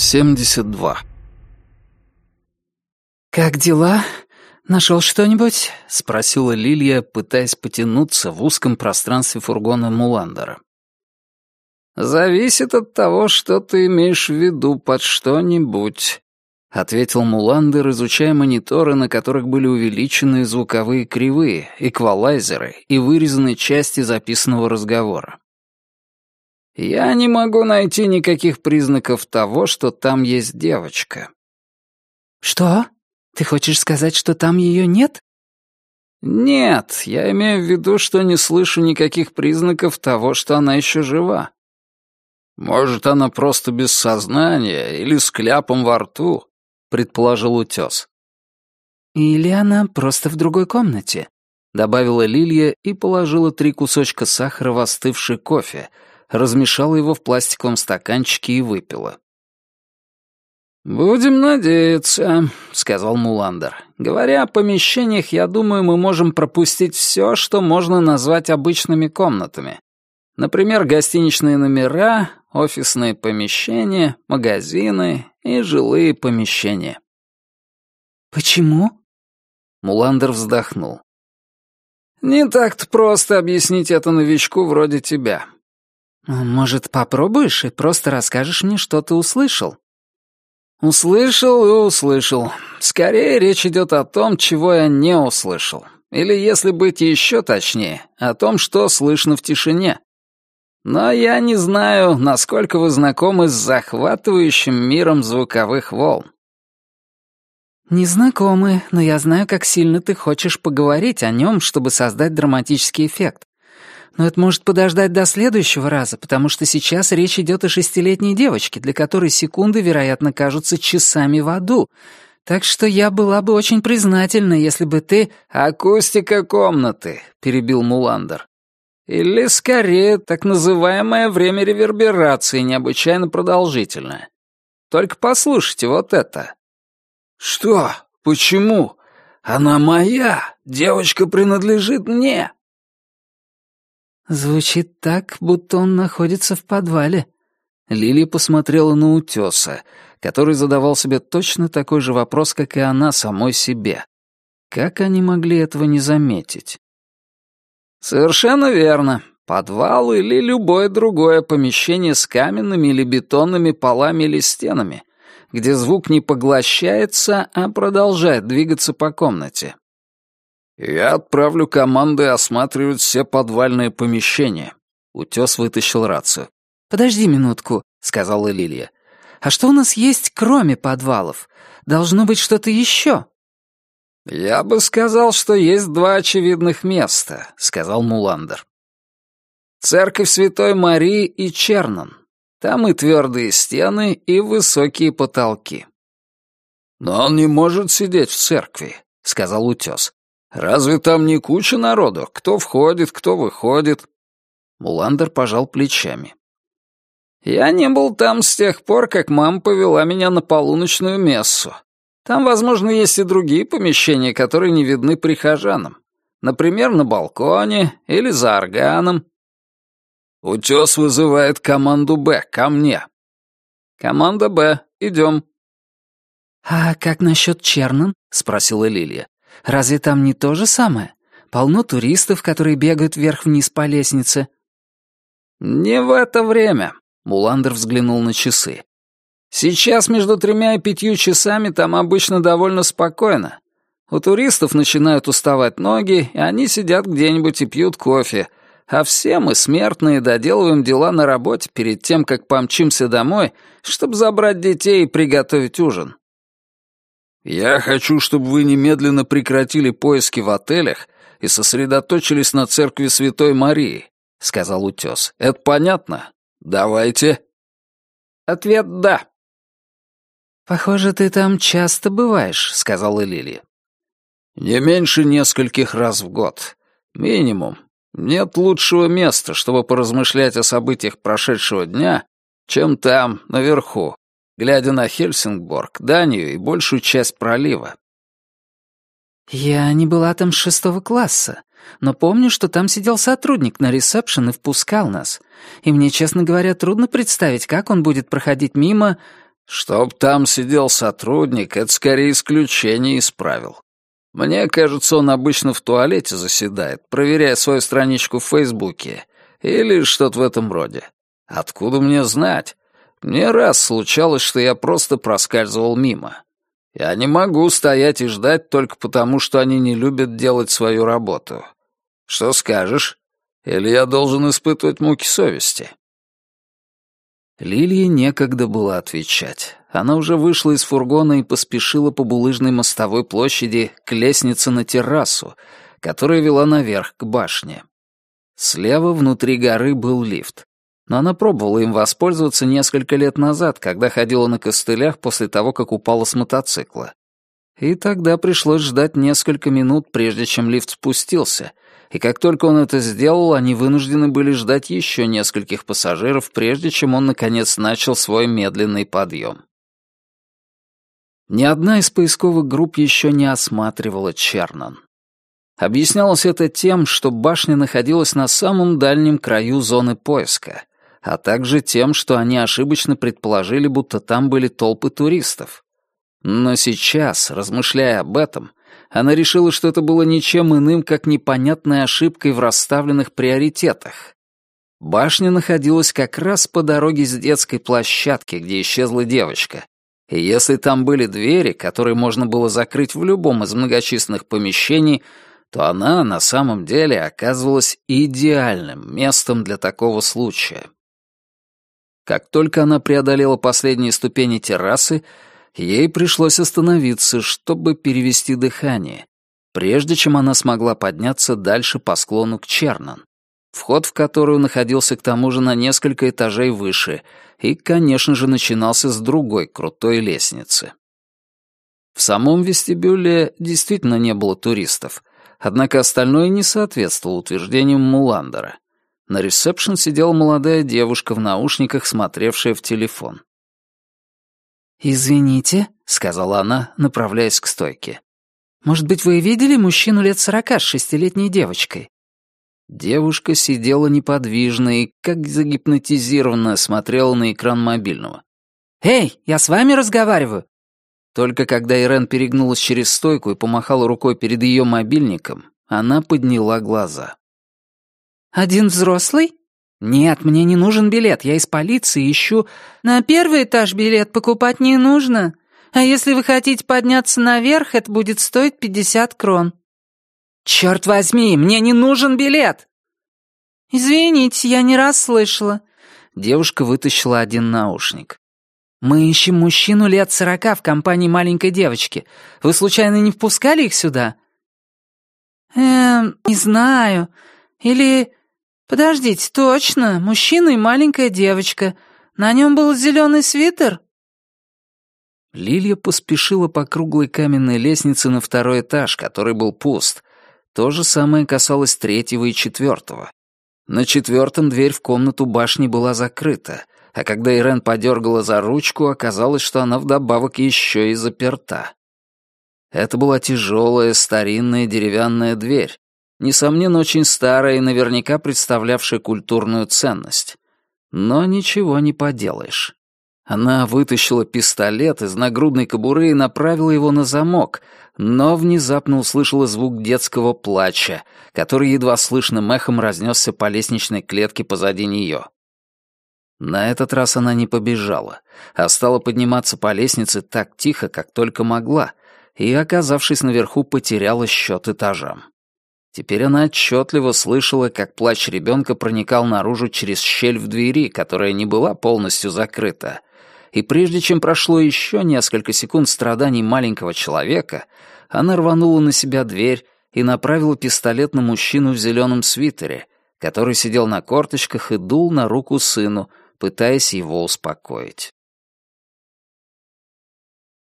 72. «Как дела? Нашел что-нибудь?» — спросила Лилия, пытаясь потянуться в узком пространстве фургона Муландера. «Зависит от того, что ты имеешь в виду под что-нибудь», — ответил Муландер, изучая мониторы, на которых были увеличены звуковые кривые, эквалайзеры и вырезанные части записанного разговора. «Я не могу найти никаких признаков того, что там есть девочка». «Что? Ты хочешь сказать, что там ее нет?» «Нет, я имею в виду, что не слышу никаких признаков того, что она еще жива. Может, она просто без сознания или с кляпом во рту», — предположил утес. «Или она просто в другой комнате», — добавила Лилия и положила три кусочка сахара в остывший кофе, размешала его в пластиковом стаканчике и выпила. «Будем надеяться», — сказал Муландер. «Говоря о помещениях, я думаю, мы можем пропустить все, что можно назвать обычными комнатами. Например, гостиничные номера, офисные помещения, магазины и жилые помещения». «Почему?» Муландер вздохнул. «Не так-то просто объяснить это новичку вроде тебя». «Может, попробуешь и просто расскажешь мне, что ты услышал?» «Услышал и услышал. Скорее речь идет о том, чего я не услышал. Или, если быть еще точнее, о том, что слышно в тишине. Но я не знаю, насколько вы знакомы с захватывающим миром звуковых волн». «Не знакомы, но я знаю, как сильно ты хочешь поговорить о нем, чтобы создать драматический эффект. Но это может подождать до следующего раза, потому что сейчас речь идет о шестилетней девочке, для которой секунды, вероятно, кажутся часами в аду. Так что я была бы очень признательна, если бы ты...» «Акустика комнаты», — перебил Муландер. «Или, скорее, так называемое время реверберации необычайно продолжительное. Только послушайте вот это». «Что? Почему? Она моя. Девочка принадлежит мне». Звучит так, будто он находится в подвале. Лили посмотрела на утеса, который задавал себе точно такой же вопрос, как и она самой себе. Как они могли этого не заметить? Совершенно верно. Подвал или любое другое помещение с каменными или бетонными полами или стенами, где звук не поглощается, а продолжает двигаться по комнате. «Я отправлю команды осматривать все подвальные помещения». Утес вытащил рацию. «Подожди минутку», — сказала Лилия. «А что у нас есть, кроме подвалов? Должно быть что-то еще». «Я бы сказал, что есть два очевидных места», — сказал Муландер. «Церковь Святой Марии и Чернон. Там и твердые стены, и высокие потолки». «Но он не может сидеть в церкви», — сказал Утес. Разве там не куча народу? Кто входит, кто выходит?» Муландер пожал плечами. «Я не был там с тех пор, как мама повела меня на полуночную мессу. Там, возможно, есть и другие помещения, которые не видны прихожанам. Например, на балконе или за органом. Утес вызывает команду «Б» ко мне. Команда «Б», идем. «А как насчет Чернон?» — спросила Лилия. Разве там не то же самое? Полно туристов, которые бегают вверх-вниз по лестнице». «Не в это время», — Муландер взглянул на часы. «Сейчас между тремя и пятью часами там обычно довольно спокойно. У туристов начинают уставать ноги, и они сидят где-нибудь и пьют кофе, а все мы, смертные, доделываем дела на работе перед тем, как помчимся домой, чтобы забрать детей и приготовить ужин. «Я хочу, чтобы вы немедленно прекратили поиски в отелях и сосредоточились на церкви Святой Марии», — сказал Утес. «Это понятно? Давайте». Ответ «да». «Похоже, ты там часто бываешь», — сказала Лилия. «Не меньше нескольких раз в год. Минимум. Нет лучшего места, чтобы поразмышлять о событиях прошедшего дня, чем там, наверху, глядя на Хельсингборг, Данию и большую часть пролива. «Я не была там с шестого класса, но помню, что там сидел сотрудник на ресепшн и впускал нас. И мне, честно говоря, трудно представить, как он будет проходить мимо...» Чтоб там сидел сотрудник, это скорее исключение из правил. Мне кажется, он обычно в туалете заседает, проверяя свою страничку в Фейсбуке или что-то в этом роде. Откуда мне знать? Мне раз случалось, что я просто проскальзывал мимо. Я не могу стоять и ждать только потому, что они не любят делать свою работу. Что скажешь? Или я должен испытывать муки совести?» Лилии некогда было отвечать. Она уже вышла из фургона и поспешила по булыжной мостовой площади к лестнице на террасу, которая вела наверх к башне. Слева внутри горы был лифт но она пробовала им воспользоваться несколько лет назад, когда ходила на костылях после того, как упала с мотоцикла. И тогда пришлось ждать несколько минут, прежде чем лифт спустился, и как только он это сделал, они вынуждены были ждать еще нескольких пассажиров, прежде чем он, наконец, начал свой медленный подъем. Ни одна из поисковых групп еще не осматривала Чернан. Объяснялось это тем, что башня находилась на самом дальнем краю зоны поиска, а также тем, что они ошибочно предположили, будто там были толпы туристов. Но сейчас, размышляя об этом, она решила, что это было ничем иным, как непонятной ошибкой в расставленных приоритетах. Башня находилась как раз по дороге с детской площадки, где исчезла девочка. И если там были двери, которые можно было закрыть в любом из многочисленных помещений, то она на самом деле оказывалась идеальным местом для такого случая. Как только она преодолела последние ступени террасы, ей пришлось остановиться, чтобы перевести дыхание, прежде чем она смогла подняться дальше по склону к Чернан, вход в которую находился к тому же на несколько этажей выше и, конечно же, начинался с другой крутой лестницы. В самом вестибюле действительно не было туристов, однако остальное не соответствовало утверждениям Муландера — на ресепшн сидела молодая девушка в наушниках, смотревшая в телефон. «Извините», — сказала она, направляясь к стойке. «Может быть, вы видели мужчину лет сорока с шестилетней девочкой?» Девушка сидела неподвижно и, как загипнотизированная, смотрела на экран мобильного. «Эй, я с вами разговариваю!» Только когда Ирен перегнулась через стойку и помахала рукой перед ее мобильником, она подняла глаза. «Один взрослый?» «Нет, мне не нужен билет, я из полиции ищу...» «На первый этаж билет покупать не нужно. А если вы хотите подняться наверх, это будет стоить пятьдесят крон». «Черт возьми, мне не нужен билет!» «Извините, я не раз слышала». Девушка вытащила один наушник. «Мы ищем мужчину лет сорока в компании маленькой девочки. Вы случайно не впускали их сюда?» «Эм, не знаю. Или «Подождите, точно, мужчина и маленькая девочка. На нем был зеленый свитер?» Лилия поспешила по круглой каменной лестнице на второй этаж, который был пуст. То же самое касалось третьего и четвертого. На четвертом дверь в комнату башни была закрыта, а когда Ирен подергала за ручку, оказалось, что она вдобавок еще и заперта. Это была тяжелая старинная деревянная дверь, несомненно, очень старая и наверняка представлявшая культурную ценность. Но ничего не поделаешь. Она вытащила пистолет из нагрудной кобуры и направила его на замок, но внезапно услышала звук детского плача, который едва слышным эхом разнесся по лестничной клетке позади нее. На этот раз она не побежала, а стала подниматься по лестнице так тихо, как только могла, и, оказавшись наверху, потеряла счет этажам. Теперь она отчетливо слышала, как плач ребенка проникал наружу через щель в двери, которая не была полностью закрыта. И прежде чем прошло еще несколько секунд страданий маленького человека, она рванула на себя дверь и направила пистолет на мужчину в зеленом свитере, который сидел на корточках и дул на руку сыну, пытаясь его успокоить.